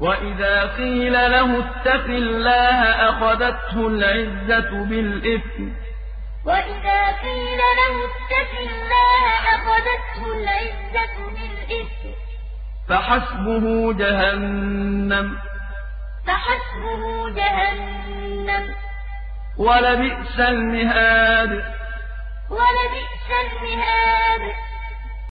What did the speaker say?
وَإِذَا قِيلَ لَهُ اتَّقِ اللَّهَ أَخَذَتْهُ الْعِزَّةُ بِالْإِثْمِ ۚ. وَإِذَا قِيلَ لَهُ اتَّقِ اللَّهَ أَخَذَتْهُ الْعِزَّةُ بِالْإِثْمِ ۚ. فَحَسْبُهُ جَهَنَّمُ ۚ. فَحَسْبُهُ جَهَنَّمُ ۚ. وَلَبِئْسَ الْمِهَادُ. وَلَبِئْسَ الْمِهَادُ.